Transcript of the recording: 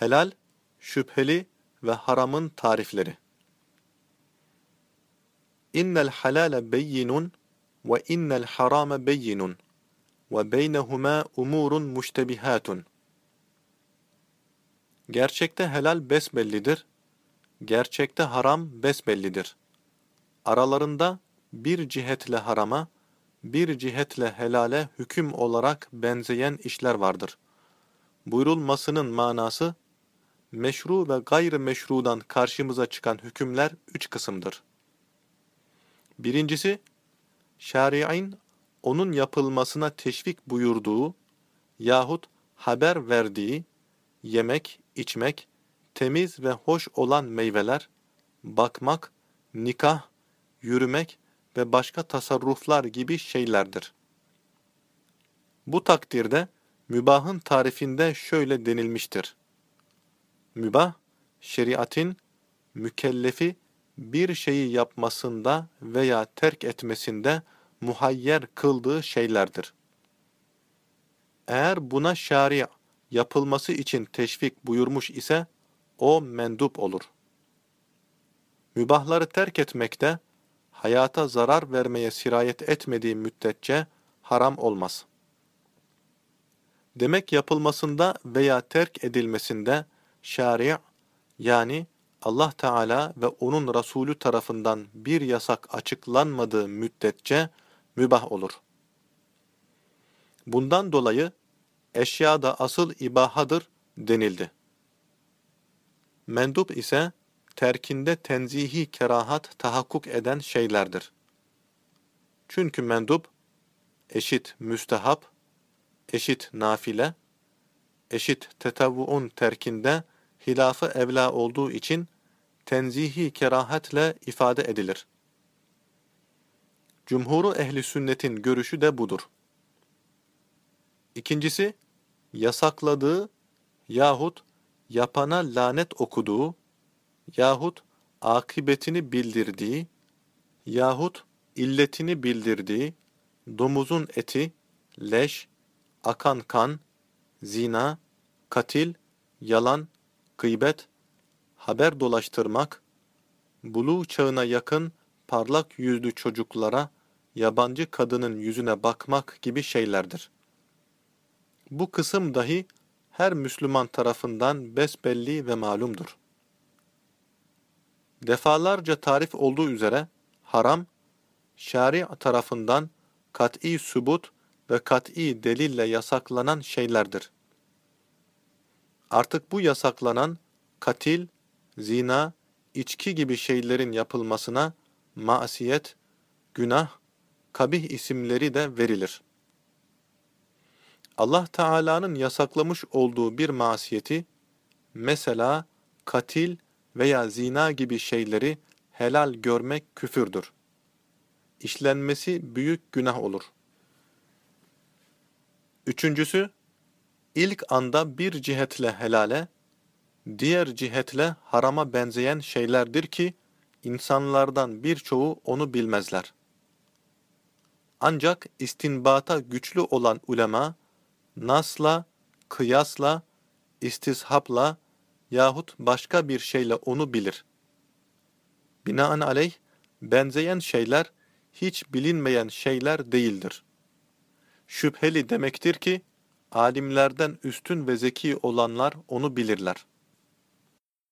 Helal, şüpheli ve haramın tarifleri. İnnel halale beyinun ve innel harame beyinun ve beynehuma umurun müştebihatun. Gerçekte helal besbellidir, gerçekte haram besbellidir. Aralarında bir cihetle harama, bir cihetle helale hüküm olarak benzeyen işler vardır. Buyurulmasının manası, meşru ve gayrimeşrudan karşımıza çıkan hükümler üç kısımdır. Birincisi, şari'in onun yapılmasına teşvik buyurduğu yahut haber verdiği yemek, içmek, temiz ve hoş olan meyveler, bakmak, nikah, yürümek ve başka tasarruflar gibi şeylerdir. Bu takdirde mübahın tarifinde şöyle denilmiştir. Mübah, şeriatin mükellefi bir şeyi yapmasında veya terk etmesinde muhayyer kıldığı şeylerdir. Eğer buna şari yapılması için teşvik buyurmuş ise o mendup olur. Mübahları terk etmekte hayata zarar vermeye sirayet etmediği müddetçe haram olmaz. Demek yapılmasında veya terk edilmesinde şari' yani Allah Teala ve onun Resulü tarafından bir yasak açıklanmadığı müddetçe mübah olur. Bundan dolayı eşyada asıl ibahadır denildi. Mendup ise terkinde tenzihi kerahat tahakkuk eden şeylerdir. Çünkü mendup eşit müstehap, eşit nafile, eşit tetavvuun terkinde hilafı evla olduğu için tenzihi kerahatle ifade edilir. Cumhuru ehli sünnetin görüşü de budur. İkincisi, yasakladığı yahut yapana lanet okuduğu yahut akıbetini bildirdiği yahut illetini bildirdiği domuzun eti, leş, akan kan, zina, katil, yalan, gıybet, haber dolaştırmak, buluğ çağına yakın parlak yüzlü çocuklara yabancı kadının yüzüne bakmak gibi şeylerdir. Bu kısım dahi her Müslüman tarafından besbelli ve malumdur. Defalarca tarif olduğu üzere haram, şari tarafından kat'i sübut ve kat'i delille yasaklanan şeylerdir. Artık bu yasaklanan katil, zina, içki gibi şeylerin yapılmasına masiyet, günah, kabih isimleri de verilir. Allah Teala'nın yasaklamış olduğu bir masiyeti, mesela katil veya zina gibi şeyleri helal görmek küfürdür. İşlenmesi büyük günah olur. Üçüncüsü, ilk anda bir cihetle helale, diğer cihetle harama benzeyen şeylerdir ki, insanlardan birçoğu onu bilmezler. Ancak istinbata güçlü olan ulema, nasla, kıyasla, istishapla yahut başka bir şeyle onu bilir. Binaenaleyh, benzeyen şeyler, hiç bilinmeyen şeyler değildir. Şüpheli demektir ki, alimlerden üstün ve zeki olanlar onu bilirler.